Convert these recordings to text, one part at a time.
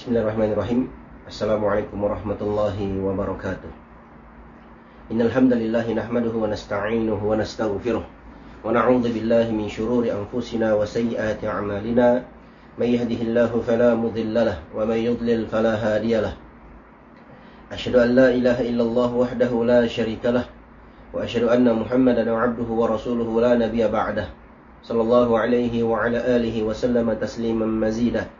Bismillahirrahmanirrahim. Assalamualaikum warahmatullahi wabarakatuh. Innal hamdalillah nahmaduhu wa nasta'inuhu wa nastaghfiruh wa na'udzu billahi min shururi anfusina wa sayyiati a'malina. May yahdihillahu fala mudilla lahu wa may yudlil fala hadiya lahu. Asyhadu an la ilaha illallah wahdahu la syarika lah wa asyhadu anna Muhammadan 'abduhu wa rasuluhu la nabiyya ba'dah. Sallallahu alaihi wa ala alihi wa sallama tasliman mazidah.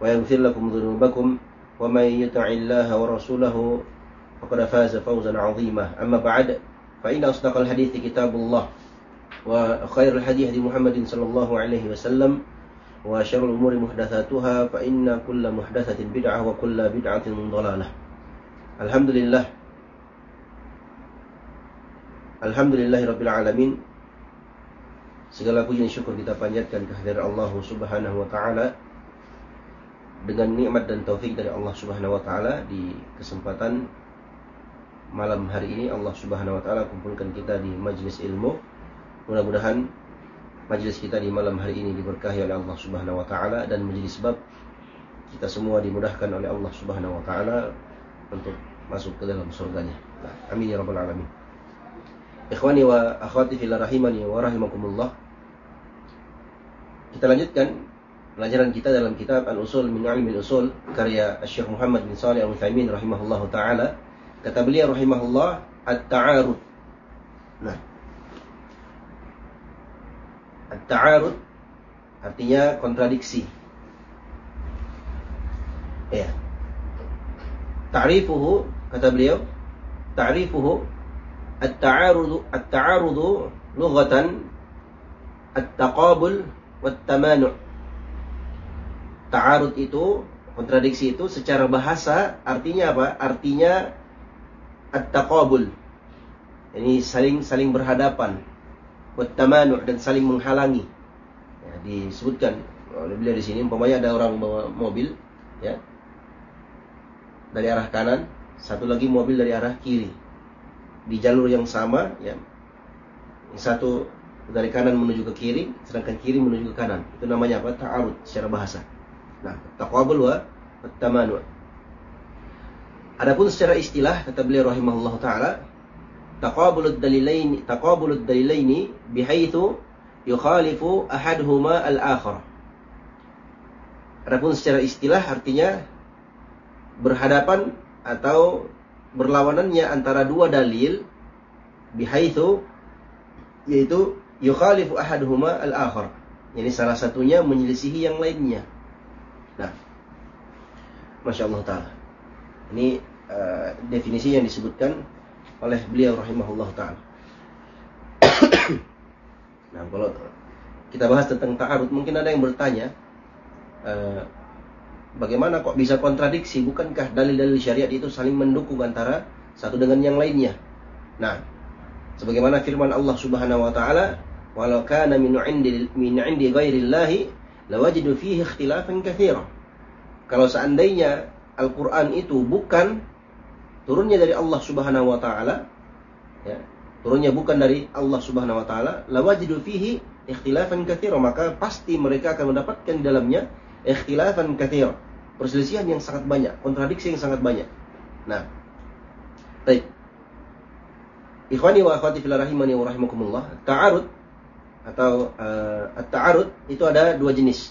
ويغفر لكم ذنوبكم ومن يطع الله ورسوله فقد فاز فوزا عظيما. أما بعد فإن أصدق الحديث كتاب الله وخير الحديث هدي محمد صلى الله عليه وسلم وشر الأمور محدثاتها فإن كل محدثة بدعة وكل بدعة ضلالة. الحمد لله الحمد لله رب العالمين. Segala puji dan syukur kita panjatkan kehadiran Allah Subhanahu wa taala. Dengan nikmat dan taufik dari Allah Subhanahu wa taala di kesempatan malam hari ini Allah Subhanahu wa taala kumpulkan kita di majlis ilmu. Mudah-mudahan majlis kita di malam hari ini diberkahi oleh Allah Subhanahu wa taala dan menjadi sebab kita semua dimudahkan oleh Allah Subhanahu wa taala untuk masuk ke dalam surganya. Amin ya rabbal alamin. Ikhwani wa akhwati fillah rahimani wa rahimakumullah. Kita lanjutkan pelajaran kita dalam kitab Al-Usul min Ilmi Al-Usul karya Syekh Muhammad bin Shalih Al-Utsaimin rahimahullah taala. Kata beliau rahimahullah at-ta'arud. Nah. At-ta'arud artinya kontradiksi. Ya. Ta'rifuhu kata beliau ta'rifuhu at-ta'arud at-ta'arud lughatan at-taqabul wat-tamanu' Ta'arud itu, kontradiksi itu secara bahasa artinya apa? Artinya at-taqabul. Ini saling saling berhadapan. Wat-tamanu' dan saling menghalangi. Ya, disebutkan oleh beliau di sini umpamanya ada orang bawa mobil ya. Dari arah kanan, satu lagi mobil dari arah kiri. Di jalur yang sama ya. Yang satu dari kanan menuju ke kiri, sedangkan kiri menuju ke kanan. Itu namanya apa? Ta'arud secara bahasa. Nah, taqabul wa tamanu. Adapun secara istilah kata beliau rahimahullah taala, taqabulud dalilaini taqabulud dalilaini bihaitsu yukhalifu ahaduhuma al-akhar. Adapun secara istilah artinya berhadapan atau berlawanannya antara dua dalil bihaitsu yaitu yukhalifu ahaduhuma al-akhar. Yani salah satunya menyelisihi yang lainnya. Masya Allah taala. Ini uh, definisi yang disebutkan oleh beliau rahimahullah taala. nah, kalau kita bahas tentang ta'arud, mungkin ada yang bertanya, uh, bagaimana kok bisa kontradiksi? Bukankah dalil-dalil syariat itu saling mendukung antara satu dengan yang lainnya? Nah, sebagaimana firman Allah Subhanahu wa taala, "Walau kana min 'indi min 'indi ghairillahi lawajidu fihi ikhtilafan katsira. Kalau seandainya Al-Qur'an itu bukan turunnya dari Allah Subhanahu wa taala, ya, turunnya bukan dari Allah Subhanahu wa taala, lawajidu fihi ikhtilafan katsira, maka pasti mereka akan mendapatkan di dalamnya ikhtilafan katsira, perselisihan yang sangat banyak, kontradiksi yang sangat banyak. Nah, baik. Ikhwani wa akhwati fillah rahimani wa rahimakumullah, ta'arud atau uh, at-ta'arud itu ada dua jenis.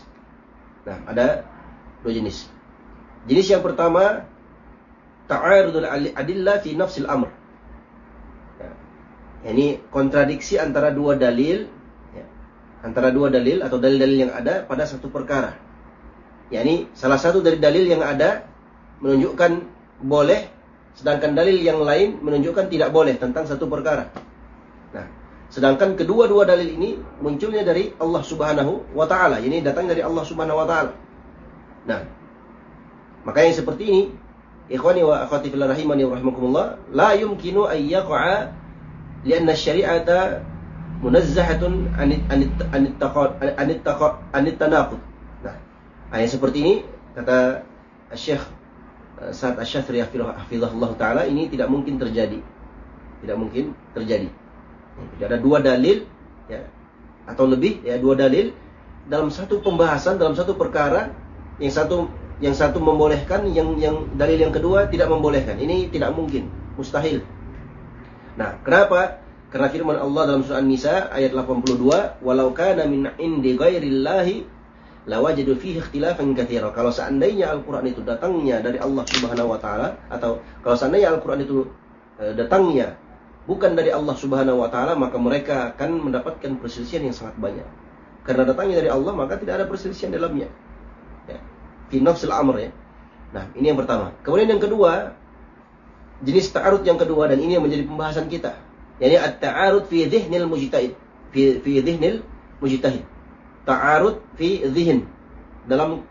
Nah, ada dua jenis. Jenis yang pertama ta'arudul adillah fi nafsil amr. Ya. Ini kontradiksi antara dua dalil ya. antara dua dalil atau dalil-dalil yang ada pada satu perkara. Ya, ini salah satu dari dalil yang ada menunjukkan boleh sedangkan dalil yang lain menunjukkan tidak boleh tentang satu perkara. Nah, Sedangkan kedua-dua dalil ini munculnya dari Allah Subhanahu wa taala. Ini datang dari Allah Subhanahu wa taala. Nah, Maka yang seperti ini, ikhwani wa akhwati fillah rahimani wa rahimakumullah, la yumkinu an yaqa'a lianna syari'ata munazzahatun anit anit anit anit anit. Nah, ayat seperti ini kata Syekh eh, Sa'ad Asy-Syafri hafizahullah taala ini tidak mungkin terjadi. Tidak mungkin terjadi. Jadi ada dua dalil ya atau lebih ya dua dalil dalam satu pembahasan dalam satu perkara yang satu yang satu membolehkan yang yang dalil yang kedua tidak membolehkan. Ini tidak mungkin, mustahil. Nah, kenapa? Karena firman Allah dalam surah An-Nisa ayat 82, "Walau kana min indi ghairillahi lawajadu fihi ikhtilafan katsira." Kalau seandainya Al-Qur'an itu datangnya dari Allah Subhanahu wa taala atau kalau seandainya Al-Qur'an itu e, datangnya bukan dari Allah Subhanahu wa taala, maka mereka akan mendapatkan perselisihan yang sangat banyak. Karena datangnya dari Allah, maka tidak ada perselisihan dalamnya. Fi nafsil amr ya. Nah, ini yang pertama. Kemudian yang kedua, jenis ta'arud yang kedua dan ini yang menjadi pembahasan kita. Yani at-ta'arud fi dhihnil mujtahid. Fi fi dhihnil mujtahid. Ta'arud fi dhihn dalam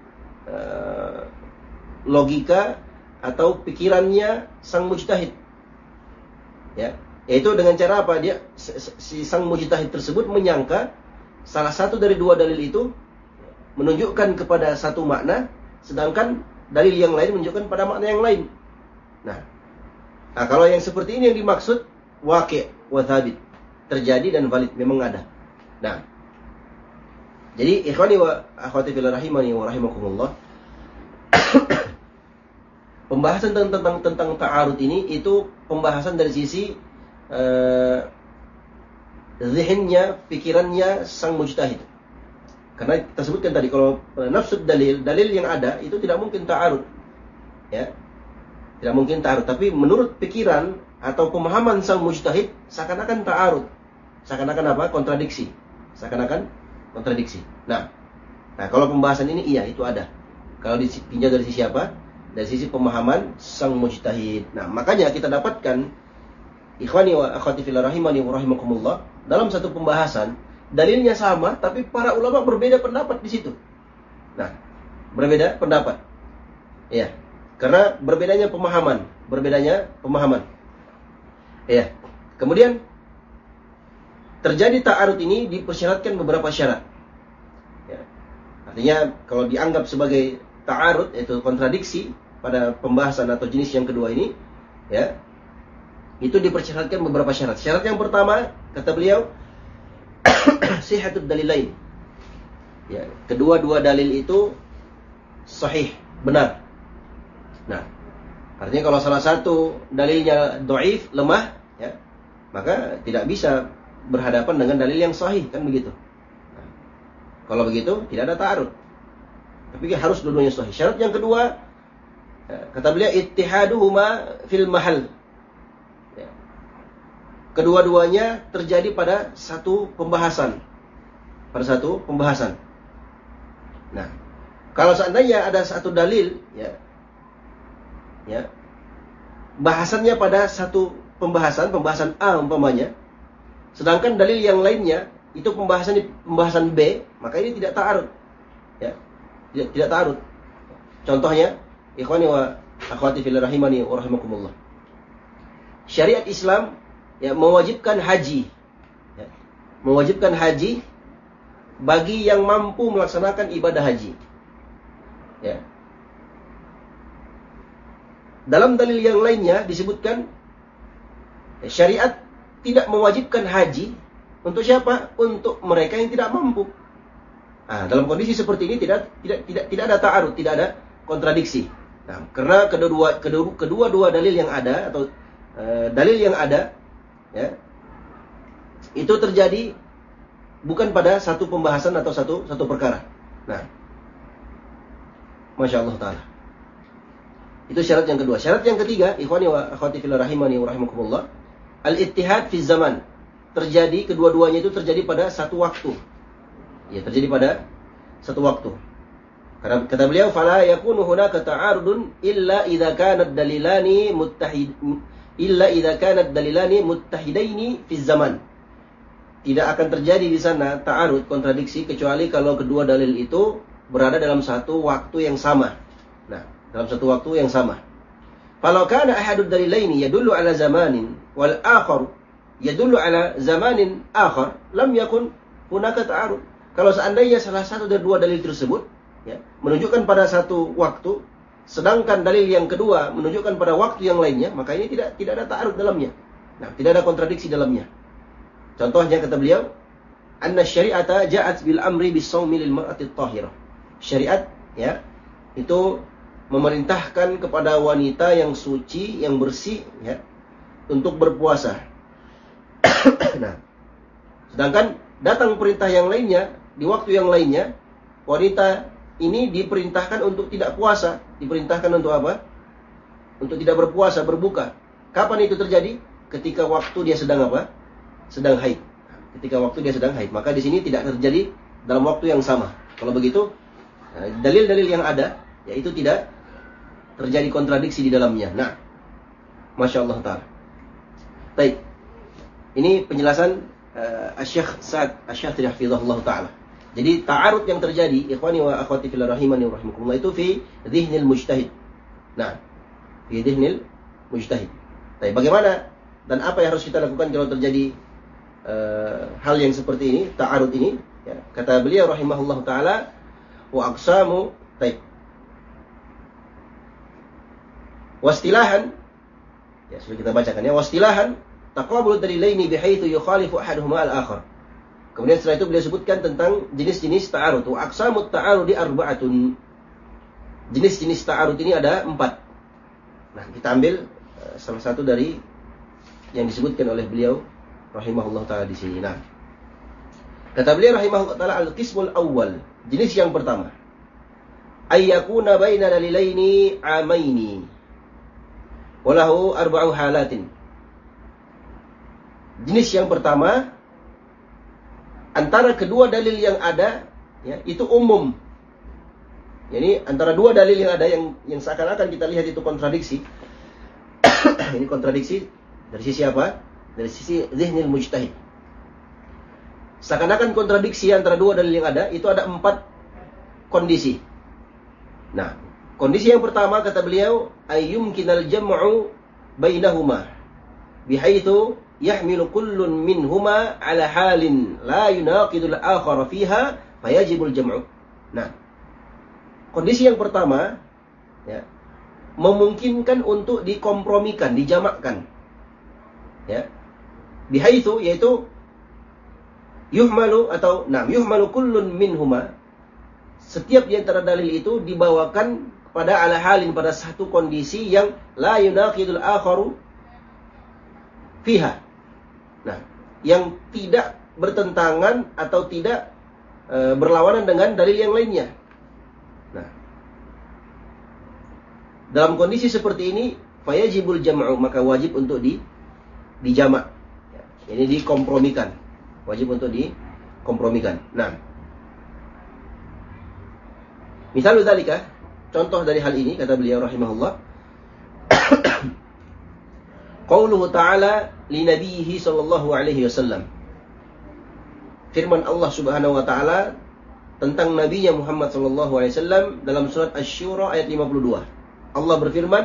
uh, logika atau pikirannya sang mujtahid. Ya, yaitu dengan cara apa? Dia si sang mujtahid tersebut menyangka salah satu dari dua dalil itu menunjukkan kepada satu makna, sedangkan dalil yang lain menunjukkan pada makna yang lain. Nah, nah kalau yang seperti ini yang dimaksud wakil wathabit terjadi dan valid memang ada. Nah, jadi ikhwani wa akhwati fil rahimani wa rahimakumullah. pembahasan tentang tentang tentang ta'arud ini itu pembahasan dari sisi uh, zihinnya, pikirannya sang mujtahid. Karena kita sebutkan tadi kalau uh, nafsu dalil, dalil yang ada itu tidak mungkin ta'arud. Ya. Tidak mungkin ta'arud, tapi menurut pikiran atau pemahaman sang mujtahid seakan-akan ta'arud. Seakan-akan apa? kontradiksi. Seakan-akan kontradiksi. Nah, nah kalau pembahasan ini iya itu ada. Kalau ditinjau dari sisi apa? Dari sisi pemahaman sang mujtahid. Nah, makanya kita dapatkan ikhwani wa akhwati fil rahimani wa rahimakumullah dalam satu pembahasan dalilnya sama tapi para ulama berbeda pendapat di situ. Nah, berbeda pendapat. Ya. Karena berbedanya pemahaman, berbedanya pemahaman. Ya. Kemudian terjadi ta'arud ini dipersyaratkan beberapa syarat. Ya. Artinya kalau dianggap sebagai ta'arud yaitu kontradiksi pada pembahasan atau jenis yang kedua ini, ya, itu dipersyaratkan beberapa syarat. Syarat yang pertama, kata beliau, sihatud dalilain. Ya, kedua-dua dalil itu sahih, benar. Nah, artinya kalau salah satu dalilnya doif, lemah, ya, maka tidak bisa berhadapan dengan dalil yang sahih, kan begitu. Nah, kalau begitu, tidak ada ta'arud. Tapi harus dua-duanya sahih. Syarat yang kedua, ya, kata beliau, ittihaduhuma fil mahal kedua-duanya terjadi pada satu pembahasan. Pada satu pembahasan. Nah, kalau seandainya ada satu dalil, ya, ya, bahasannya pada satu pembahasan, pembahasan A umpamanya, sedangkan dalil yang lainnya itu pembahasan pembahasan B, maka ini tidak ta'arud. Ya, tidak, tidak ta'arud. Contohnya, ikhwani wa akhwati fil rahimani wa rahimakumullah. Syariat Islam ya mewajibkan haji. Ya, mewajibkan haji bagi yang mampu melaksanakan ibadah haji. Ya. Dalam dalil yang lainnya disebutkan ya, syariat tidak mewajibkan haji untuk siapa? Untuk mereka yang tidak mampu. Nah, dalam kondisi seperti ini tidak tidak tidak tidak ada ta'arud, tidak ada kontradiksi. Nah, karena kedua kedua kedua dua dalil yang ada atau uh, dalil yang ada ya itu terjadi bukan pada satu pembahasan atau satu satu perkara. Nah, masya Allah taala. Itu syarat yang kedua. Syarat yang ketiga, ikhwani wa akhwati fil rahimani wa rahimakumullah, al-ittihad fi zaman. Terjadi kedua-duanya itu terjadi pada satu waktu. Ya, terjadi pada satu waktu. Karena kata beliau, "Fala yakunu hunaka ta'arudun illa idza kanat dalilani muttahid illa idza kanat dalilani muttahidaini fi zaman. Tidak akan terjadi di sana ta'arud kontradiksi kecuali kalau kedua dalil itu berada dalam satu waktu yang sama. Nah, dalam satu waktu yang sama. Kalau kana ahadud dalilaini yadullu ala zamanin wal akhar yadullu ala zamanin akhar lam yakun hunaka ta'arud. Kalau seandainya salah satu dari dua dalil tersebut ya, menunjukkan pada satu waktu sedangkan dalil yang kedua menunjukkan pada waktu yang lainnya, maka ini tidak tidak ada ta'arud dalamnya. Nah, tidak ada kontradiksi dalamnya. Contohnya kata beliau, anna syari'ata ja'at bil amri bis shaumi lil mar'ati tahirah. Syariat ya itu memerintahkan kepada wanita yang suci, yang bersih ya untuk berpuasa. nah, sedangkan datang perintah yang lainnya di waktu yang lainnya wanita ini diperintahkan untuk tidak puasa, diperintahkan untuk apa? Untuk tidak berpuasa, berbuka. Kapan itu terjadi? Ketika waktu dia sedang apa? Sedang haid ketika waktu dia sedang haid. Maka di sini tidak terjadi dalam waktu yang sama. Kalau begitu, eh, dalil-dalil yang ada, yaitu tidak terjadi kontradiksi di dalamnya. Nah, Masya Allah Ta'ala. Baik. Ini penjelasan uh, Asyikh Sa'ad Asyatri Hafizahullah Ta'ala. Jadi ta'arud yang terjadi, ikhwani wa akhwati fil rahimani rahimakumullah itu fi dhihnil mujtahid. Nah, fi dhihnil mujtahid. Tapi bagaimana dan apa yang harus kita lakukan kalau terjadi uh, hal yang seperti ini, ta'arud ini, ya, kata beliau rahimahullah taala wa aqsamu taib. Wastilahan ya sudah kita bacakan ya, wastilahan taqabul dalilaini bihaitsu yukhalifu ahaduhuma al-akhar. Kemudian setelah itu beliau sebutkan tentang jenis-jenis ta'arud. Wa aqsamut ta'arudi arba'atun. Jenis-jenis ta'arud ini ada empat. Nah, kita ambil uh, salah satu dari yang disebutkan oleh beliau rahimahullah taala di sini. Nah, kata beliau rahimahullah taala al-qismul awal, jenis yang pertama. Ayyakuna baina dalilaini amaini. Walahu arba'u halatin. Jenis yang pertama antara kedua dalil yang ada ya itu umum. Jadi antara dua dalil yang ada yang yang seakan-akan kita lihat itu kontradiksi. ini kontradiksi dari sisi apa? dari sisi zihnil mujtahid. Seakan-akan kontradiksi antara dua dalil yang ada, itu ada empat kondisi. Nah, kondisi yang pertama kata beliau, ayyum kinal jam'u bainahuma bihaitsu yahmilu kullun minhuma ala halin la yunaqidul akhar fiha fayajibul jam'u. Nah, kondisi yang pertama ya, memungkinkan untuk dikompromikan, dijamakkan. Ya, bihaitsu yaitu yuhmalu atau nam yuhmalu kullun minhuma setiap di antara dalil itu dibawakan pada ala halin pada satu kondisi yang la yunaqidul akharu fiha. Yang tidak bertentangan atau tidak e, berlawanan dengan dalil yang lainnya. Nah, dalam kondisi seperti ini fayajibul jam'u maka wajib untuk di dijamak ini dikompromikan. Wajib untuk dikompromikan. Nah. Misal dzalika, contoh dari hal ini kata beliau rahimahullah. Qauluhu ta'ala li nabiyhi sallallahu alaihi wasallam. Firman Allah Subhanahu wa taala tentang nabinya Muhammad sallallahu alaihi wasallam dalam surat Asy-Syura ayat 52. Allah berfirman,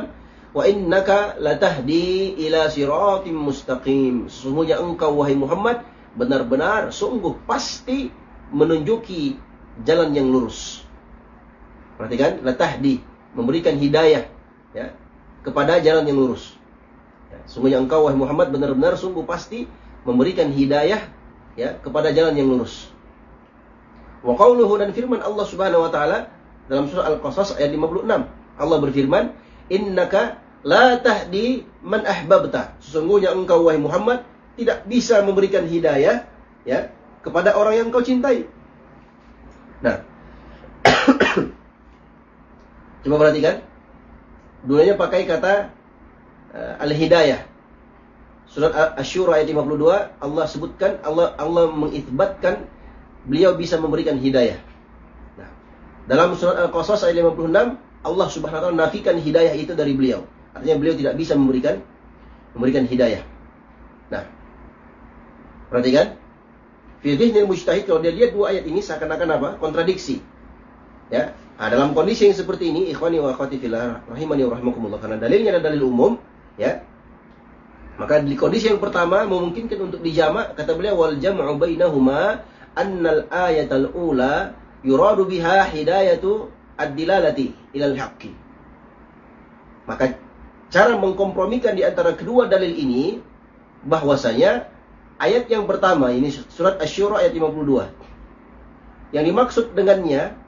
Wa innaka latahdi ila siratim mustaqim. Sesungguhnya engkau wahai Muhammad benar-benar sungguh pasti menunjuki jalan yang lurus. Perhatikan, latahdi memberikan hidayah ya kepada jalan yang lurus. Ya, sungguhnya engkau wahai Muhammad benar-benar sungguh pasti memberikan hidayah ya kepada jalan yang lurus. Wa qauluhu dan firman Allah Subhanahu wa taala dalam surah Al-Qasas ayat 56. Allah berfirman, innaka la tahdi man ahbabta. Sesungguhnya engkau wahai Muhammad tidak bisa memberikan hidayah ya kepada orang yang kau cintai. Nah. Coba perhatikan. Dulunya pakai kata al-hidayah. Surat Asy-Syura ayat 52 Allah sebutkan Allah Allah mengisbatkan beliau bisa memberikan hidayah. Nah, dalam surat Al-Qasas ayat 56 Allah Subhanahu wa taala nafikan hidayah itu dari beliau. Artinya beliau tidak bisa memberikan memberikan hidayah. Nah, perhatikan. Fi dhihnil mujtahid kalau dia lihat dua ayat ini seakan-akan apa? Kontradiksi. Ya. Nah, dalam kondisi yang seperti ini, ikhwani wa akhwati fillah rahimani wa rahimakumullah karena dalilnya adalah dalil umum, ya. Maka di kondisi yang pertama memungkinkan untuk dijamak kata beliau wal jam'u bainahuma annal ayatal ula yuradu biha hidayatu ad-dilalati ilal haqqi. Maka cara mengkompromikan di antara kedua dalil ini bahwasanya ayat yang pertama ini surat Asy-Syura ayat 52. Yang dimaksud dengannya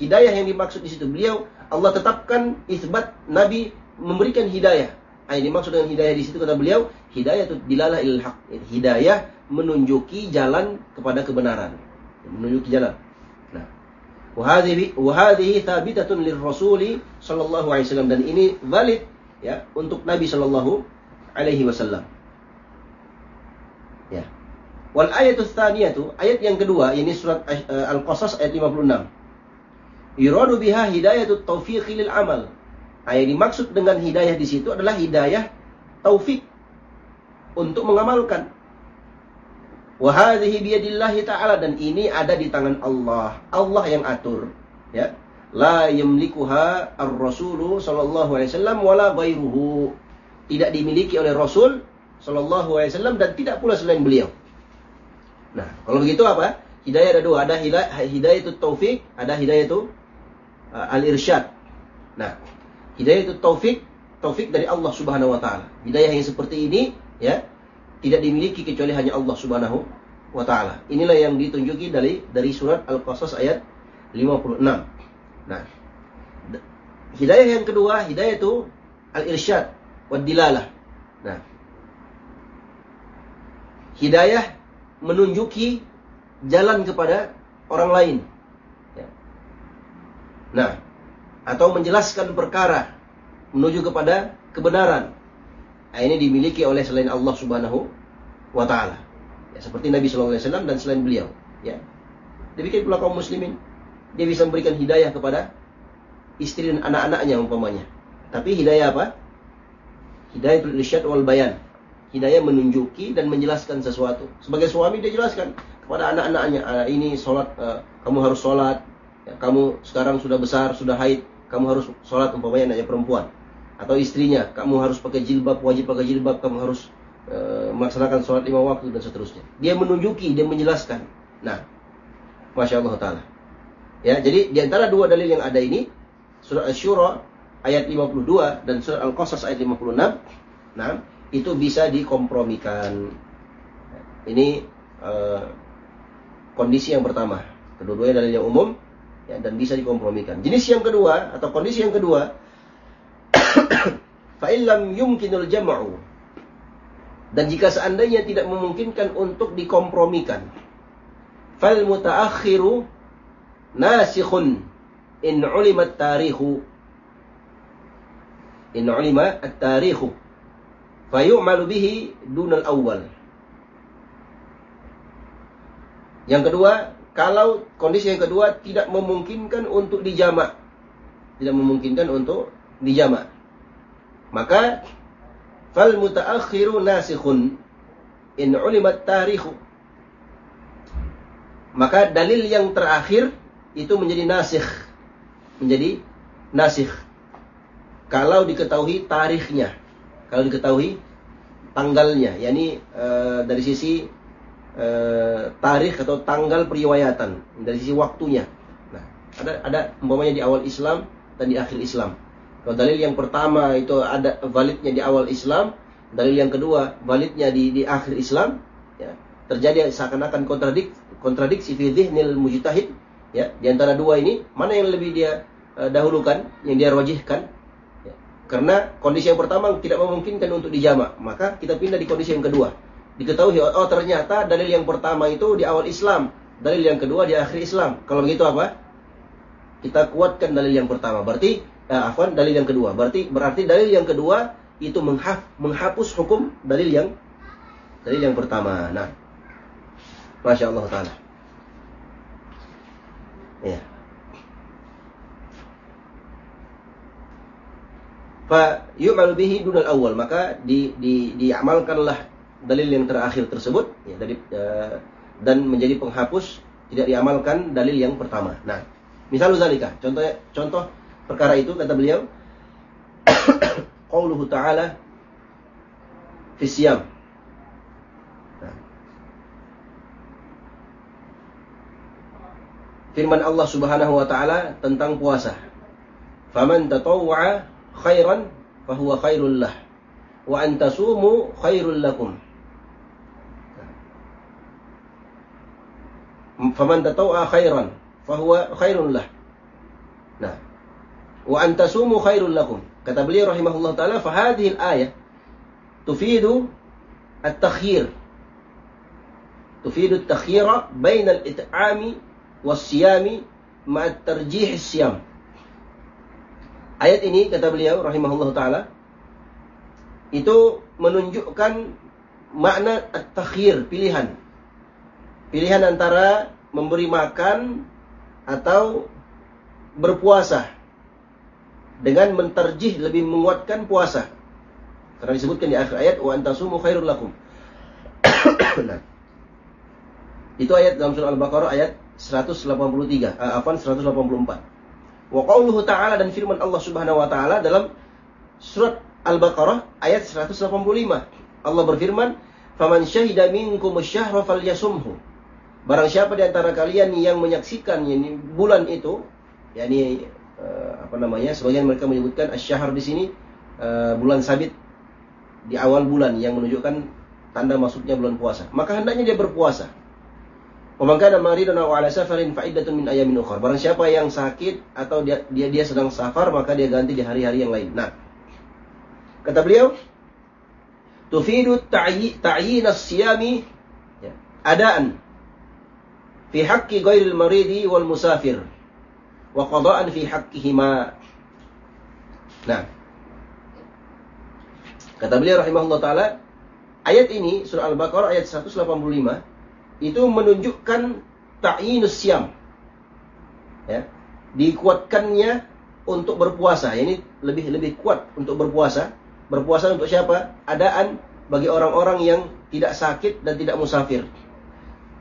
hidayah yang dimaksud di situ beliau Allah tetapkan isbat Nabi memberikan hidayah Nah, yang dimaksud dengan hidayah di situ kata beliau, hidayah itu dilalah ilal haq. Hidayah menunjuki jalan kepada kebenaran. Menunjuki jalan. Nah, wahadhihi wahadhihi thabitatun lirrasuli sallallahu alaihi wasallam dan ini valid ya untuk Nabi sallallahu alaihi wasallam. Ya. Wal ayatus tsaniyatu, ayat yang kedua ini surat uh, Al-Qasas ayat 56. Yuradu biha hidayatut taufiqi lil amal Nah, yang dimaksud dengan hidayah di situ adalah hidayah taufik untuk mengamalkan. Wahadhihi biyadillahi ta'ala dan ini ada di tangan Allah. Allah yang atur, ya. La yamlikuha ar-rasulu sallallahu alaihi wasallam wala ghairuhu. Tidak dimiliki oleh Rasul sallallahu alaihi wasallam dan tidak pula selain beliau. Nah, kalau begitu apa? Hidayah ada dua, ada hidayah, hidayah itu taufik, ada hidayah itu uh, al-irsyad. Nah, Hidayah itu taufik, taufik dari Allah Subhanahu wa taala. Hidayah yang seperti ini ya tidak dimiliki kecuali hanya Allah Subhanahu wa taala. Inilah yang ditunjuki dari dari surat Al-Qasas ayat 56. Nah, hidayah yang kedua, hidayah itu al-irsyad wa dilalah. Nah, hidayah menunjuki jalan kepada orang lain. Ya. Nah, atau menjelaskan perkara menuju kepada kebenaran. Nah, ini dimiliki oleh selain Allah Subhanahu wa taala. Ya, seperti Nabi sallallahu alaihi wasallam dan selain beliau, ya. Demikian pula kaum muslimin, dia bisa memberikan hidayah kepada istri dan anak-anaknya umpamanya. Tapi hidayah apa? Hidayah irsyad wal bayan. Hidayah menunjuki dan menjelaskan sesuatu. Sebagai suami dia jelaskan kepada anak-anaknya, ah, ini sholat, uh, kamu harus sholat, ya, kamu sekarang sudah besar, sudah haid, kamu harus sholat umpamanya anaknya perempuan. Atau istrinya kamu harus pakai jilbab wajib pakai jilbab kamu harus e, melaksanakan sholat lima waktu dan seterusnya. Dia menunjuki dia menjelaskan. Nah masya Allah taala. Ya jadi di antara dua dalil yang ada ini surat Asy-Syura ayat 52 dan surat Al-Qasas ayat 56 nah itu bisa dikompromikan. Ini e, kondisi yang pertama. Kedua-duanya dalil yang umum ya, dan bisa dikompromikan. Jenis yang kedua atau kondisi yang kedua, fa'ilam yumkinul jam'u. Dan jika seandainya tidak memungkinkan untuk dikompromikan, fal mutaakhiru nasikhun in ulima tarikhu in ulima at-tarikhu fayu'malu bihi dunal awal. Yang kedua, kalau kondisi yang kedua tidak memungkinkan untuk dijamak. Tidak memungkinkan untuk dijamak. Maka fal mutaakhiru nasikhun in ulimat tarikhu. Maka dalil yang terakhir itu menjadi nasikh. Menjadi nasikh. Kalau diketahui tarikhnya. Kalau diketahui tanggalnya. yakni e, dari sisi eh, tarikh atau tanggal periwayatan dari sisi waktunya. Nah, ada ada umpamanya di awal Islam dan di akhir Islam. Kalau dalil yang pertama itu ada validnya di awal Islam, dalil yang kedua validnya di di akhir Islam, ya, terjadi seakan-akan kontradik kontradiksi fi dhihnil mujtahid, ya. Di antara dua ini, mana yang lebih dia uh, dahulukan, yang dia rojihkan? Ya. Karena kondisi yang pertama tidak memungkinkan untuk dijamak, maka kita pindah di kondisi yang kedua diketahui oh ternyata dalil yang pertama itu di awal Islam, dalil yang kedua di akhir Islam. Kalau begitu apa? Kita kuatkan dalil yang pertama. Berarti eh, afwan dalil yang kedua. Berarti berarti dalil yang kedua itu menghaf, menghapus hukum dalil yang dalil yang pertama. Nah, masya Allah taala. Ya. Fa yu'malu bihi dunal awal maka di, di diamalkanlah dalil yang terakhir tersebut ya, dari uh, dan menjadi penghapus tidak diamalkan dalil yang pertama. Nah, Misal zalika, contoh contoh perkara itu kata beliau qauluhu ta'ala fi siyam. Nah. Firman Allah Subhanahu wa taala tentang puasa. Faman tatawwa'a khairan fahuwa khairul lah. Wa antasumu khairul lakum. Faman tatawwa'a khairan fahuwa khairul lah. Nah, wa antasumu khairul lakum. Kata beliau rahimahullah taala, fa hadhihi al-ayah tufidu at-takhyir. Tufidu at-takhyira bain al-it'ami was-siyami tarjih as-siyam. Ayat ini kata beliau rahimahullah taala itu menunjukkan makna at-takhir, pilihan. Pilihan antara memberi makan atau berpuasa dengan menterjih lebih menguatkan puasa. Karena disebutkan di akhir ayat wa antasumu khairul lakum. nah. Itu ayat dalam surah Al-Baqarah ayat 183, uh, afan 184. Wa qauluhu ta'ala dan firman Allah Subhanahu wa taala dalam surat Al-Baqarah ayat 185. Allah berfirman, "Faman syahida minkum asy-syahra falyasumhu." Barang siapa di antara kalian yang menyaksikan ini bulan itu, yakni uh, apa namanya? Sebagian mereka menyebutkan asy-syahr di sini uh, bulan sabit di awal bulan yang menunjukkan tanda masuknya bulan puasa. Maka hendaknya dia berpuasa. Wa kana maridan aw ala safarin fa min ayamin ukhra. Barang siapa yang sakit atau dia dia, dia sedang safar maka dia ganti di hari-hari yang lain. Nah, kata beliau, tufidu ta'yin as-siyami ya, adaan fi haqqi ghairil maridi wal musafir wa qada'an fi haqqihima. Nah, kata beliau rahimahullah taala, ayat ini surah Al-Baqarah ayat 185 itu menunjukkan ta'yinus siam. Ya. Dikuatkannya untuk berpuasa. Ini lebih lebih kuat untuk berpuasa. Berpuasa untuk siapa? Adaan bagi orang-orang yang tidak sakit dan tidak musafir.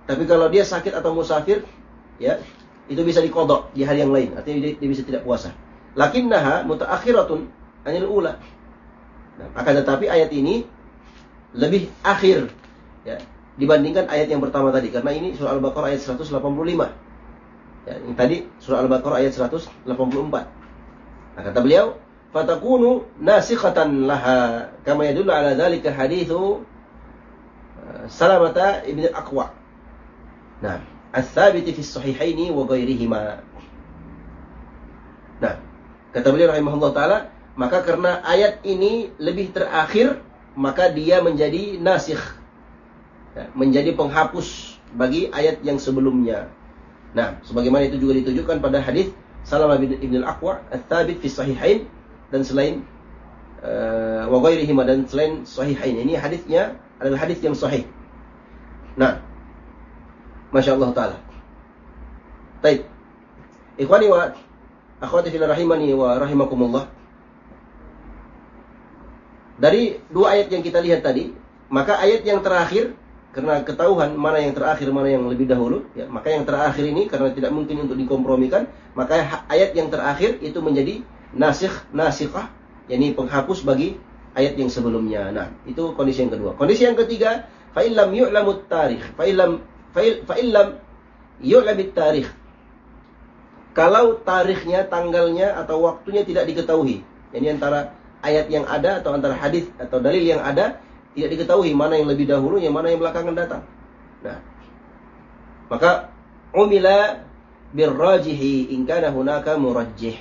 Tapi kalau dia sakit atau musafir, ya, itu bisa dikodok di hari yang lain. Artinya dia, dia bisa tidak puasa. Lakinnaha mutaakhiratun anil ula. Nah, akan tetapi ayat ini lebih akhir ya, dibandingkan ayat yang pertama tadi karena ini surah Al-Baqarah ayat 185. Ya, ini tadi surah Al-Baqarah ayat 184. Nah, kata beliau, "Fatakunu nasikhatan laha kama yadullu ala dzalika hadithu uh, Salamata ibn al-Aqwa." Nah, ats-tsabit fi sahihaini wa ghairihima. Nah, kata beliau rahimahullah taala, maka karena ayat ini lebih terakhir, maka dia menjadi nasikh ya, menjadi penghapus bagi ayat yang sebelumnya. Nah, sebagaimana itu juga ditujukan pada hadis Salamah bin Ibn al-Aqwa al-Thabit fi sahihain dan selain uh, wa ghairihima dan selain sahihain. Ini hadisnya adalah hadis yang sahih. Nah, Masya Allah Ta'ala. Baik. Ikhwani wa akhwati fil rahimani wa rahimakumullah. Dari dua ayat yang kita lihat tadi, maka ayat yang terakhir karena ketahuan mana yang terakhir mana yang lebih dahulu ya maka yang terakhir ini karena tidak mungkin untuk dikompromikan maka ayat yang terakhir itu menjadi nasikh nasikhah yakni penghapus bagi ayat yang sebelumnya nah itu kondisi yang kedua kondisi yang ketiga fa illam yu'lamut tarikh fa illam fa illam yu'lamit tarikh kalau tarikhnya tanggalnya atau waktunya tidak diketahui yakni antara ayat yang ada atau antara hadis atau dalil yang ada tidak diketahui mana yang lebih dahulu, yang mana yang belakangan datang. Nah, maka umila birrajihi in kana hunaka murajjih.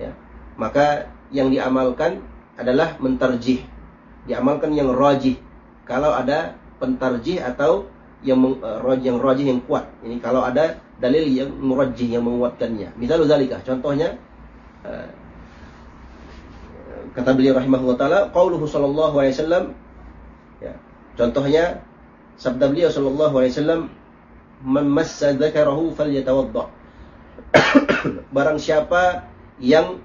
Ya. Maka yang diamalkan adalah mentarjih. Diamalkan yang rajih. Kalau ada pentarjih atau yang uh, yang rajih yang kuat. Ini kalau ada dalil yang murajjih yang menguatkannya. Misalnya zalika, contohnya uh, kata beliau rahimahullah taala qauluhu sallallahu alaihi wasallam ya contohnya sabda beliau sallallahu alaihi wasallam man massa dzakarahu falyatawadda barang siapa yang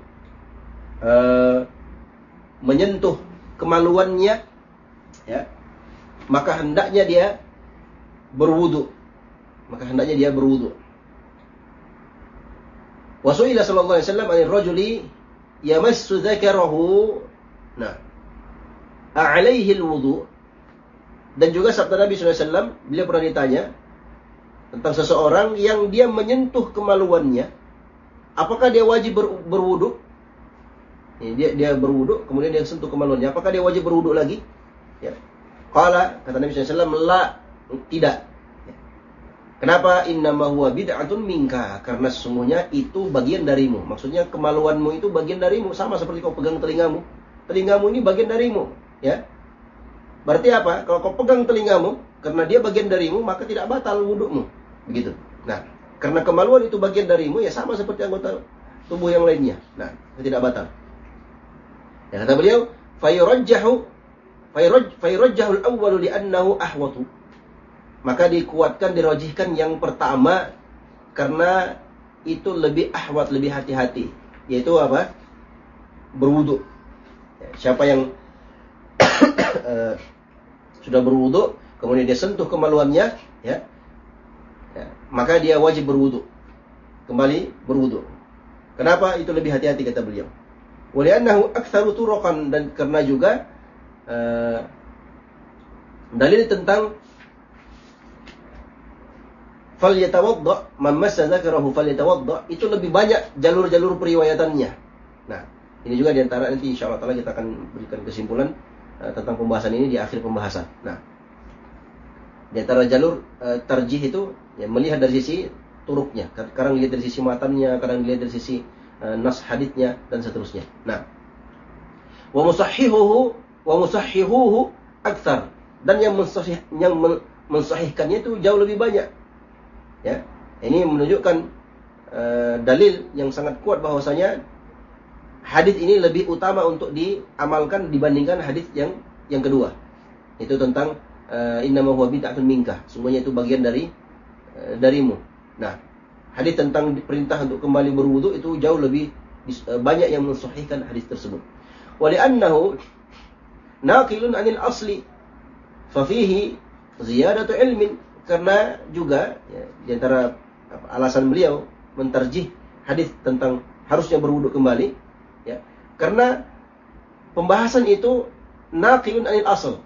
uh, menyentuh kemaluannya ya maka hendaknya dia berwudu maka hendaknya dia berwudu Wasuila sallallahu alaihi wasallam anir rajuli yamassu dzakarahu. Nah, a'alaihi alwudu. Dan juga sabda Nabi SAW, beliau pernah ditanya tentang seseorang yang dia menyentuh kemaluannya, apakah dia wajib ber, berwudu? Ya, dia dia berwudu, kemudian dia sentuh kemaluannya, apakah dia wajib berwudu lagi? Ya. Qala kata Nabi SAW, la, tidak. Kenapa innama huwa bid'atun minka? Karena sesungguhnya itu bagian darimu. Maksudnya kemaluanmu itu bagian darimu, sama seperti kau pegang telingamu. Telingamu ini bagian darimu, ya. Berarti apa? Kalau kau pegang telingamu, karena dia bagian darimu, maka tidak batal wudukmu. Begitu. Nah, karena kemaluan itu bagian darimu, ya sama seperti anggota tubuh yang lainnya. Nah, tidak batal. Ya kata beliau, fayurajjahu fayurajjahu al-awwalu li'annahu ahwatu. Maka dikuatkan dirojihkan yang pertama karena itu lebih ahwat, lebih hati-hati. Yaitu apa? Berwudu. Siapa yang uh, sudah berwudu, kemudian dia sentuh kemaluannya, ya, ya maka dia wajib berwudu. Kembali berwudu. Kenapa? Itu lebih hati-hati kata beliau. Waliannahu aktsaru turuqan dan karena juga uh, dalil tentang fal yatawadda man massa dzakarahu fal yatawadda itu lebih banyak jalur-jalur periwayatannya. Nah, ini juga di antara nanti insyaallah taala kita akan berikan kesimpulan uh, tentang pembahasan ini di akhir pembahasan. Nah, di antara jalur uh, tarjih itu ya melihat dari sisi turuknya. Kadang dilihat dari sisi matanya, kadang dilihat dari sisi uh, nas hadithnya dan seterusnya. Nah, wa musahhihuhu wa musahhihuhu aktsar dan yang mensahih yang mensahihkannya itu jauh lebih banyak. Ya. Ini menunjukkan uh, dalil yang sangat kuat bahwasanya hadis ini lebih utama untuk diamalkan dibandingkan hadis yang yang kedua. Itu tentang uh, innama huwa bid'atun minka. Semuanya itu bagian dari uh, darimu. Nah, hadis tentang perintah untuk kembali berwudu itu jauh lebih uh, banyak yang mensahihkan hadis tersebut. Wali'annahu naqilun 'anil asli fa fihi ziyadatu ilmin karena juga ya, di antara alasan beliau menterjih hadis tentang harusnya berwudu kembali Ya. Karena pembahasan itu naqilun anil asal.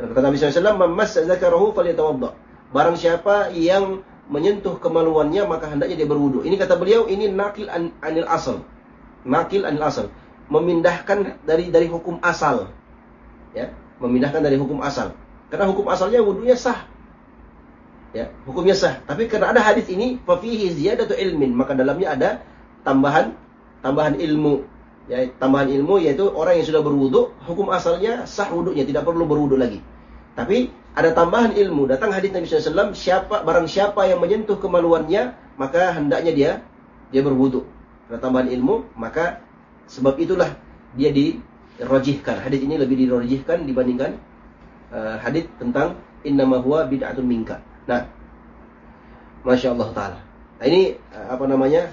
Karena kata Nabi SAW, "Mamas zakarahu falyatawadda." Barang siapa yang menyentuh kemaluannya maka hendaknya dia berwudu. Ini kata beliau ini nakil an, anil asal. Nakil anil asal. Memindahkan dari dari hukum asal. Ya, memindahkan dari hukum asal. Karena hukum asalnya wudunya sah. Ya, hukumnya sah. Tapi karena ada hadis ini, fa fihi ziyadatu ilmin, maka dalamnya ada tambahan tambahan ilmu. Ya tambahan ilmu yaitu orang yang sudah berwudu hukum asalnya sah wudunya tidak perlu berwudu lagi. Tapi ada tambahan ilmu. Datang hadis Nabi SAW siapa barang siapa yang menyentuh kemaluannya maka hendaknya dia dia berwudu ada tambahan ilmu maka sebab itulah dia dirojihkan. Hadis ini lebih dirojihkan dibandingkan uh, hadis tentang innama huwa bid'atun minka nah masya Allah taala. Nah ini uh, apa namanya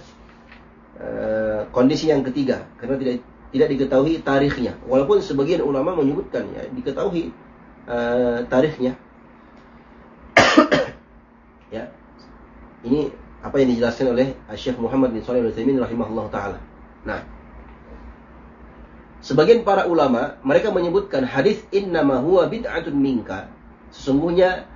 Eh, kondisi yang ketiga. Karena tidak tidak diketahui tarikhnya walaupun sebagian ulama menyebutkan ya diketahui uh, tarikhnya ya. Ini apa yang dijelaskan oleh Syekh Muhammad bin Shalih Al-Utsaimin rahimahullah taala. Nah sebagian para ulama mereka menyebutkan hadis innama huwa bid'atun minka. Sesungguhnya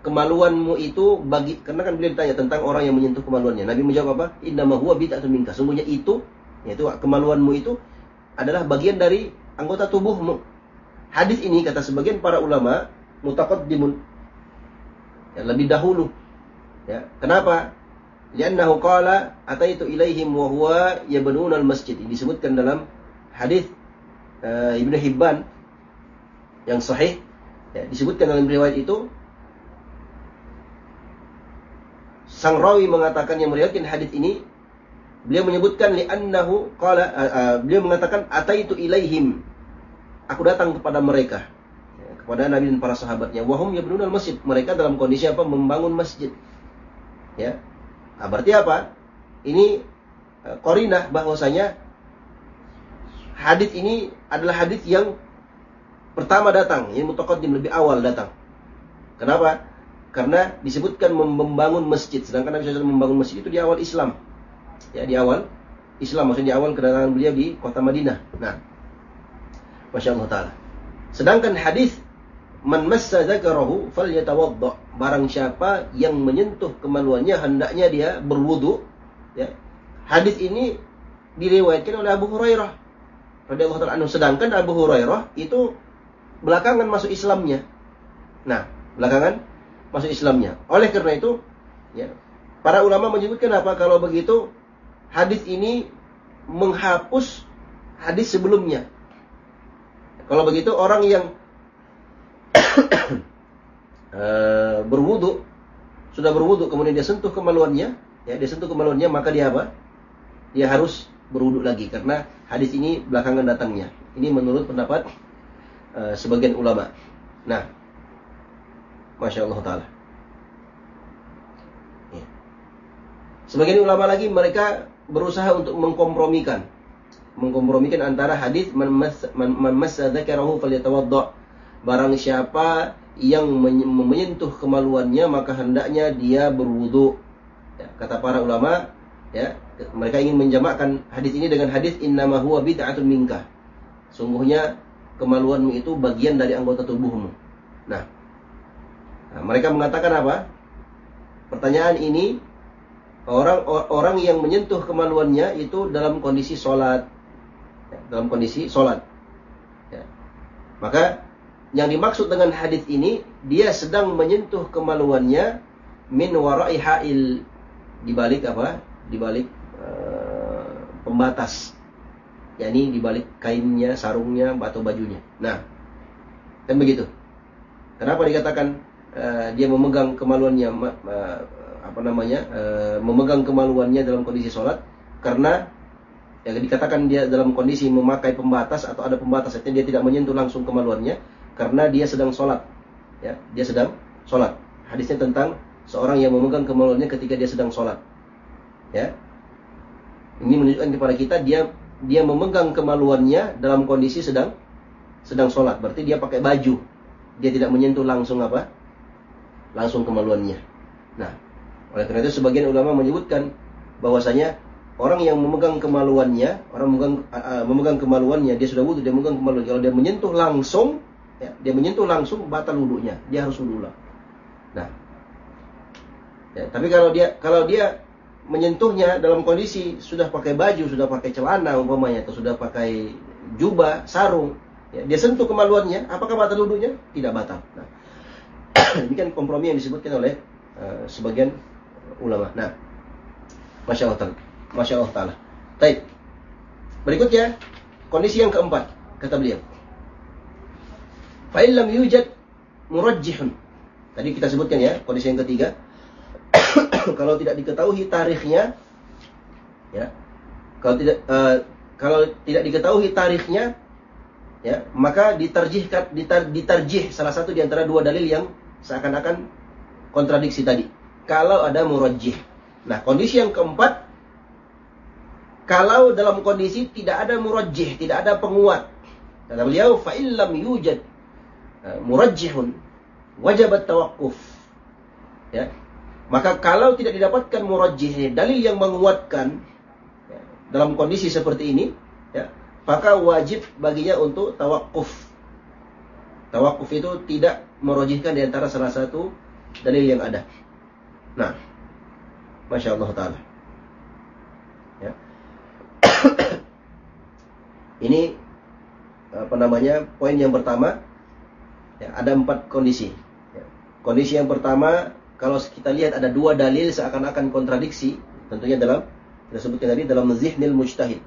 kemaluanmu itu bagi karena kan beliau ditanya tentang orang yang menyentuh kemaluannya. Nabi menjawab apa? Innama huwa bid'atun minka. Sungguhnya itu yaitu kemaluanmu itu adalah bagian dari anggota tubuhmu. Hadis ini kata sebagian para ulama mutaqaddimun. Ya, lebih dahulu. Ya, kenapa? Liannahu qala ataitu ilaihim wa huwa yabnuna al-masjid. Disebutkan dalam hadis uh, Ibnu Hibban yang sahih ya, disebutkan dalam riwayat itu Sang rawi mengatakan yang meriwayatkan hadis ini beliau menyebutkan li'annahu qala uh, uh, beliau mengatakan ataitu ilaihim. Aku datang kepada mereka ya, kepada Nabi dan para sahabatnya. Wahum yabnuna masjid mereka dalam kondisi apa? Membangun masjid. Ya. Nah, berarti apa? Ini uh, korinah bahwasanya hadis ini adalah hadis yang pertama datang yang mutaqaddim lebih awal datang. Kenapa karena disebutkan membangun masjid. Sedangkan Nabi SAW membangun masjid itu di awal Islam. Ya, di awal Islam maksudnya di awal kedatangan beliau di kota Madinah. Nah, Masya Allah Ta'ala. Sedangkan hadis Man massa zakarahu falyatawadda. Barang siapa yang menyentuh kemaluannya hendaknya dia berwudu. Ya. Hadis ini diriwayatkan oleh Abu Hurairah radhiyallahu taala Sedangkan Abu Hurairah itu belakangan masuk Islamnya. Nah, belakangan masuk Islamnya. Oleh karena itu, ya, para ulama menyebutkan apa kalau begitu hadis ini menghapus hadis sebelumnya. Kalau begitu orang yang uh, berwudu sudah berwudu kemudian dia sentuh kemaluannya, ya dia sentuh kemaluannya maka dia apa? Dia harus berwudu lagi karena hadis ini belakangan datangnya. Ini menurut pendapat uh, sebagian ulama. Nah, masya Allah taala. Ya. Sebagian ulama lagi mereka berusaha untuk mengkompromikan mengkompromikan antara hadis man massa dzakarahu barang siapa yang menyentuh kemaluannya maka hendaknya dia berwudu. Ya, kata para ulama, ya, mereka ingin menjamakkan hadis ini dengan hadis innama huwa bid'atun minka. Sungguhnya kemaluanmu itu bagian dari anggota tubuhmu. Nah, nah mereka mengatakan apa? Pertanyaan ini orang orang yang menyentuh kemaluannya itu dalam kondisi sholat, ya, dalam kondisi sholat. Ya. Maka yang dimaksud dengan hadis ini dia sedang menyentuh kemaluannya min wara'i ha'il di balik apa? Di balik uh, pembatas. yakni di balik kainnya, sarungnya, atau bajunya. Nah, kan begitu. Kenapa dikatakan uh, dia memegang kemaluannya uh, apa namanya? Uh, memegang kemaluannya dalam kondisi sholat karena yang dikatakan dia dalam kondisi memakai pembatas atau ada pembatas artinya dia tidak menyentuh langsung kemaluannya karena dia sedang sholat. Ya, dia sedang sholat. Hadisnya tentang seorang yang memegang kemaluannya ketika dia sedang sholat. Ya, ini menunjukkan kepada kita dia dia memegang kemaluannya dalam kondisi sedang sedang sholat. Berarti dia pakai baju. Dia tidak menyentuh langsung apa? Langsung kemaluannya. Nah, oleh karena itu sebagian ulama menyebutkan bahwasanya orang yang memegang kemaluannya, orang memegang uh, memegang kemaluannya, dia sudah wudhu, dia memegang kemaluan. Kalau dia menyentuh langsung, ya, dia menyentuh langsung batal wudhunya dia harus wudhu nah ya, tapi kalau dia kalau dia menyentuhnya dalam kondisi sudah pakai baju sudah pakai celana umpamanya atau sudah pakai jubah sarung ya, dia sentuh kemaluannya apakah batal wudhunya tidak batal nah, kan kompromi yang disebutkan oleh uh, sebagian ulama nah masya Allah masya Allah taala Baik. Berikutnya, kondisi yang keempat, kata beliau. Fa'in lam yujad murajjihun. Tadi kita sebutkan ya, kondisi yang ketiga. kalau tidak diketahui tarikhnya, ya, kalau tidak uh, kalau tidak diketahui tarikhnya, ya, maka diterjihkan ditar, diterjih salah satu di antara dua dalil yang seakan-akan kontradiksi tadi. Kalau ada murajjih. Nah, kondisi yang keempat kalau dalam kondisi tidak ada murajjih, tidak ada penguat. Kata beliau, fa illam yujad Eh, murajjihun wajib tawakuf ya maka kalau tidak didapatkan murajjih dalil yang menguatkan ya, dalam kondisi seperti ini maka wajib baginya untuk tawakuf tawakuf itu tidak merojihkan di antara salah satu dalil yang ada nah masya Allah taala ya ini apa namanya poin yang pertama Ya, ada empat kondisi. Ya. Kondisi yang pertama, kalau kita lihat ada dua dalil seakan-akan kontradiksi, tentunya dalam kita sebutkan tadi dalam zihnil mujtahid.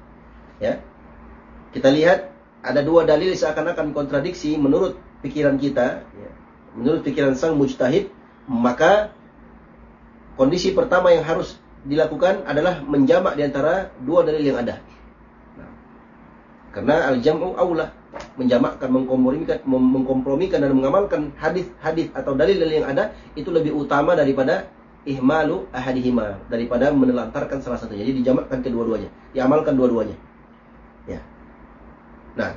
Ya. Kita lihat ada dua dalil seakan-akan kontradiksi menurut pikiran kita, ya. menurut pikiran sang mujtahid, maka kondisi pertama yang harus dilakukan adalah menjamak di antara dua dalil yang ada. Nah, karena al-jam'u aula menjamakkan, mengkompromikan, mengkompromikan dan mengamalkan hadis-hadis atau dalil-dalil yang ada itu lebih utama daripada ihmalu ahadihima daripada menelantarkan salah satunya. Jadi dijamakkan kedua-duanya, diamalkan dua-duanya. Ya. Nah,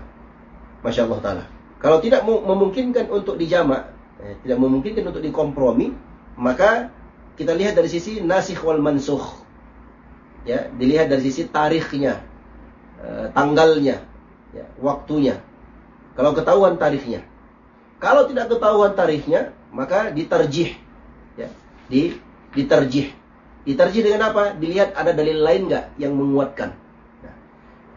masya Allah taala. Kalau tidak memungkinkan untuk dijamak, eh, tidak memungkinkan untuk dikompromi, maka kita lihat dari sisi nasikh wal mansukh. ya dilihat dari sisi tarikhnya, e, tanggalnya, ya, waktunya. Kalau ketahuan tarikhnya. Kalau tidak ketahuan tarikhnya, maka diterjih. Ya, di diterjih. Diterjih dengan apa? Dilihat ada dalil lain nggak yang menguatkan.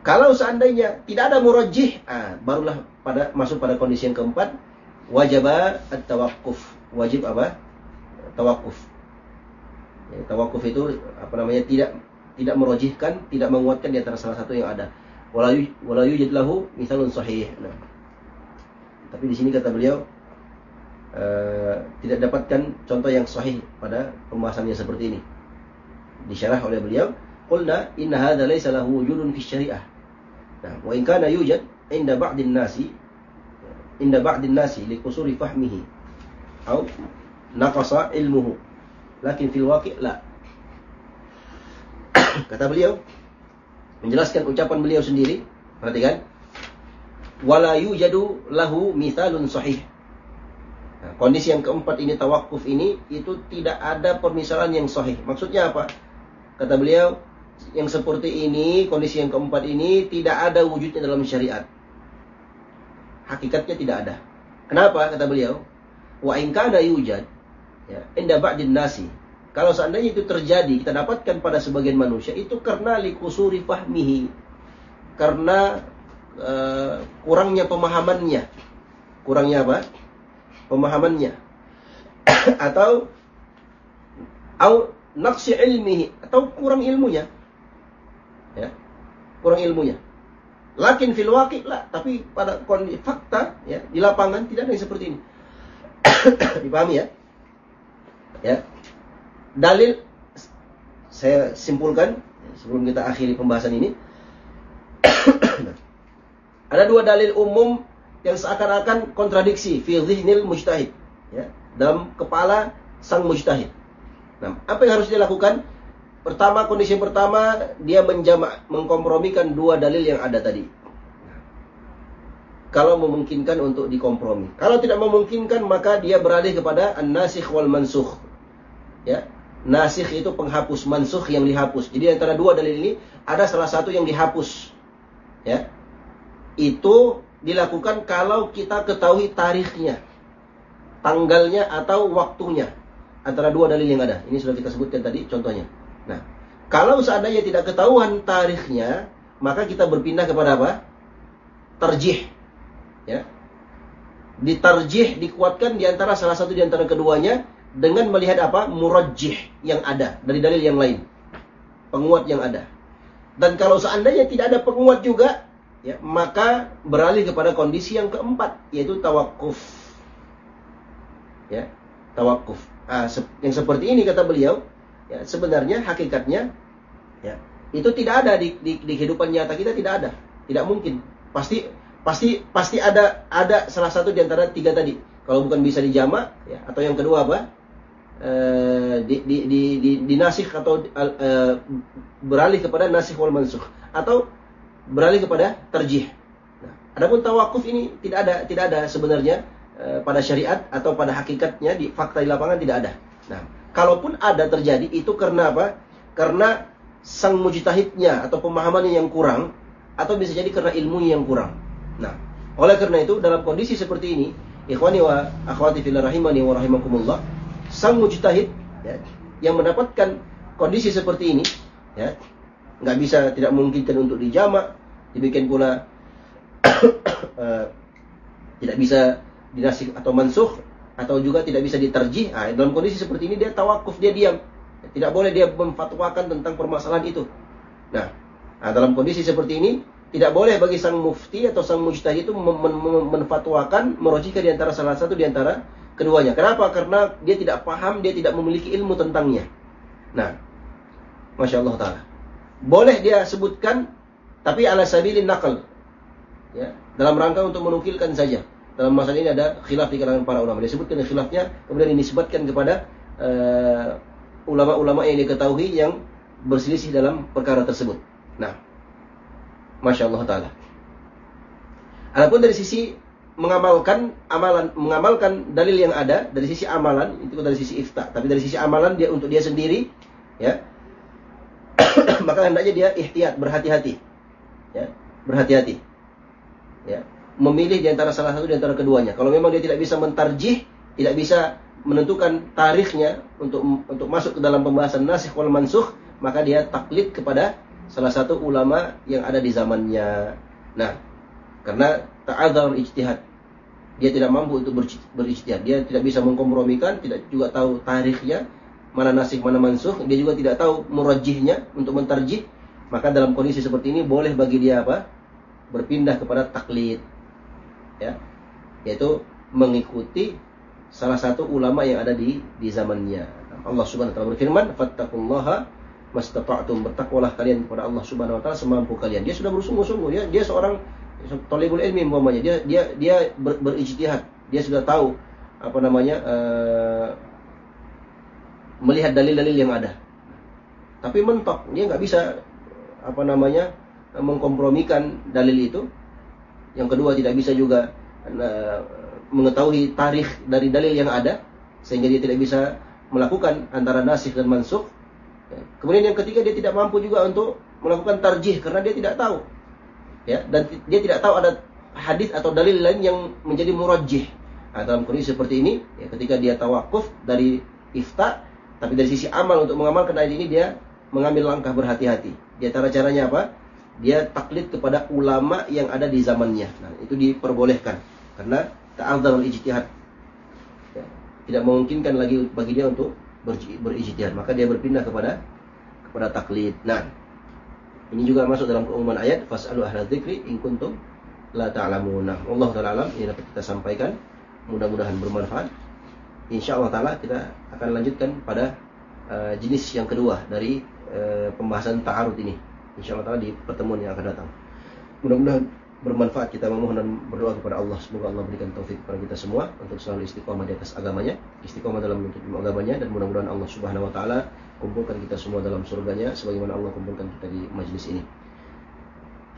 Kalau seandainya tidak ada murajih, ah, barulah pada masuk pada kondisi yang keempat, wajib at-tawakkuf. Wajib apa? Tawakuf. Ya, tawakuf itu apa namanya? Tidak tidak merojihkan, tidak menguatkan di antara salah satu yang ada. Walayu walayu jadlahu misalun sahih. Nah, tapi di sini kata beliau uh, tidak dapatkan contoh yang sahih pada pembahasannya seperti ini disyarah oleh beliau qulna inna hadza laysa lahu wujudun fi syariah. Nah wa in kana yujad inda ba'din nasi inda ba'din nasi li qusuri fahmihi. Atau naqasa ilmuhu. Lakin fil waqi' la. Kata beliau menjelaskan ucapan beliau sendiri perhatikan. Wala yujadu lahu mithalun sahih. Nah, kondisi yang keempat ini tawakuf ini itu tidak ada permisalan yang sahih. Maksudnya apa? Kata beliau, yang seperti ini, kondisi yang keempat ini tidak ada wujudnya dalam syariat. Hakikatnya tidak ada. Kenapa? Kata beliau, wa in kana yujad ya, inda ba'din nasi. Kalau seandainya itu terjadi, kita dapatkan pada sebagian manusia itu karena likusuri fahmihi. Karena uh, kurangnya pemahamannya. Kurangnya apa? Pemahamannya. Atau au naqsi ilmihi atau kurang ilmunya. Ya. Kurang ilmunya. Lakin fil waqi' lah, tapi pada kondisi fakta ya, di lapangan tidak ada yang seperti ini. Dipahami ya? Ya. Dalil saya simpulkan sebelum kita akhiri pembahasan ini. ada dua dalil umum yang seakan-akan kontradiksi fi dhihnil mujtahid ya, dalam kepala sang mujtahid. Nah, apa yang harus dilakukan? Pertama, kondisi pertama, dia menjamak, mengkompromikan dua dalil yang ada tadi. Kalau memungkinkan untuk dikompromi. Kalau tidak memungkinkan, maka dia beralih kepada an-nasikh wal mansukh. Ya, nasikh itu penghapus, mansukh yang dihapus. Jadi antara dua dalil ini ada salah satu yang dihapus. Ya. Itu dilakukan kalau kita ketahui tarikhnya, tanggalnya atau waktunya antara dua dalil yang ada. Ini sudah kita sebutkan tadi contohnya. Nah, kalau seandainya tidak ketahuan tarikhnya, maka kita berpindah kepada apa? Terjih. Ya. Diterjih, dikuatkan di antara salah satu di antara keduanya dengan melihat apa? Murajjih yang ada dari dalil yang lain. Penguat yang ada. Dan kalau seandainya tidak ada penguat juga, ya, maka beralih kepada kondisi yang keempat yaitu tawakuf. Ya, tawakuf. Nah, yang seperti ini kata beliau, ya, sebenarnya hakikatnya ya, itu tidak ada di, di, di kehidupan nyata kita tidak ada, tidak mungkin. Pasti pasti pasti ada ada salah satu di antara tiga tadi. Kalau bukan bisa dijamak, ya, atau yang kedua apa? E, di, di, di, di, di nasih atau e, beralih kepada nasih wal mansuh atau beralih kepada terjih. Nah, adapun tawakuf ini tidak ada tidak ada sebenarnya Eh, pada syariat atau pada hakikatnya di fakta di lapangan tidak ada. Nah, kalaupun ada terjadi itu karena apa? Karena sang mujtahidnya atau pemahamannya yang kurang atau bisa jadi karena ilmu yang kurang. Nah, oleh karena itu dalam kondisi seperti ini, ikhwani wa akhwati fillah rahimani wa rahimakumullah, sang mujtahid ya, yang mendapatkan kondisi seperti ini ya, nggak bisa tidak memungkinkan untuk dijamak, dibikin pula uh, tidak bisa dinasih atau mansuh atau juga tidak bisa diterjih. Nah, dalam kondisi seperti ini dia tawakuf, dia diam. Tidak boleh dia memfatwakan tentang permasalahan itu. Nah, nah dalam kondisi seperti ini tidak boleh bagi sang mufti atau sang mujtahid itu menfatwakan merojihkan di antara salah satu di antara keduanya. Kenapa? Karena dia tidak paham, dia tidak memiliki ilmu tentangnya. Nah, masya Allah taala. Boleh dia sebutkan, tapi ala sabilin nakal, ya, dalam rangka untuk menukilkan saja dalam masalah ini ada khilaf di kalangan para ulama. Disebutkan khilafnya, kemudian disebutkan kepada uh, ulama-ulama yang diketahui yang berselisih dalam perkara tersebut. Nah, masya Allah taala. Adapun dari sisi mengamalkan amalan, mengamalkan dalil yang ada dari sisi amalan itu dari sisi ifta, tapi dari sisi amalan dia untuk dia sendiri, ya maka hendaknya dia ihtiyat, berhati-hati. Ya, berhati-hati. Ya, memilih di antara salah satu di antara keduanya. Kalau memang dia tidak bisa mentarjih, tidak bisa menentukan tarikhnya untuk untuk masuk ke dalam pembahasan nasikh wal mansukh, maka dia taklid kepada salah satu ulama yang ada di zamannya. Nah, karena ta'adzar ijtihad. Dia tidak mampu untuk berijtihad. Dia tidak bisa mengkompromikan, tidak juga tahu tarikhnya, mana nasih, mana mansuh. Dia juga tidak tahu murajihnya untuk mentarjih. Maka dalam kondisi seperti ini boleh bagi dia apa? Berpindah kepada taklid. Ya. Yaitu mengikuti salah satu ulama yang ada di di zamannya. Allah Subhanahu wa taala berfirman, "Fattaqullaha mastata'tum." Bertakwalah kalian kepada Allah Subhanahu wa taala semampu kalian. Dia sudah bersungguh-sungguh dia dia seorang talibul ilmi umpamanya. Dia dia dia ber, berijtihad. Dia sudah tahu apa namanya uh, melihat dalil-dalil yang ada. Tapi mentok, dia nggak bisa apa namanya mengkompromikan dalil itu. Yang kedua tidak bisa juga uh, mengetahui tarikh dari dalil yang ada sehingga dia tidak bisa melakukan antara nasih dan mansukh. Ya. Kemudian yang ketiga dia tidak mampu juga untuk melakukan tarjih karena dia tidak tahu. Ya, dan dia tidak tahu ada hadis atau dalil lain yang menjadi murajjih. Nah, dalam kondisi seperti ini, ya, ketika dia tawakuf dari ifta, tapi dari sisi amal untuk mengamalkan ayat ini dia mengambil langkah berhati-hati. Di antara caranya apa? Dia taklid kepada ulama yang ada di zamannya. Nah, itu diperbolehkan karena ta'adzar al-ijtihad. Ya, tidak memungkinkan lagi bagi dia untuk berijtihad, maka dia berpindah kepada kepada taklid. Nah, ini juga masuk dalam keumuman ayat fasalu ahla dzikri in kuntum la ta'lamun. Nah, Allah taala alam ini dapat kita sampaikan. Mudah-mudahan bermanfaat. Insyaallah taala kita akan lanjutkan pada uh, jenis yang kedua dari uh, pembahasan ta'arud ini. Insyaallah taala di pertemuan yang akan datang. Mudah-mudahan bermanfaat kita memohon dan berdoa kepada Allah. Semoga Allah berikan taufik kepada kita semua untuk selalu istiqomah di atas agamanya istiqomah dalam menuntut agamanya dan mudah-mudahan Allah Subhanahu wa taala kumpulkan kita semua dalam surganya sebagaimana Allah kumpulkan kita di majlis ini.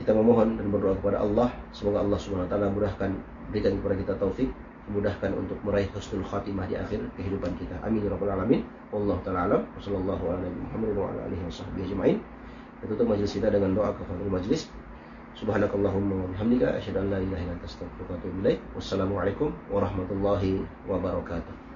Kita memohon dan berdoa kepada Allah. Semoga Allah Subhanahu wa taala mudahkan berikan kepada kita taufik mudahkan untuk meraih husnul khatimah di akhir kehidupan kita. Amin ya rabbal alamin. Wallahu taala alam. Sallallahu alaihi wa alihi kita tutup majlis kita dengan doa kepada majlis Subhanakallahumma wa bihamdika asyhadu an la ilaha illa anta astaghfiruka wa atubu ilaik. Wassalamualaikum warahmatullahi wabarakatuh.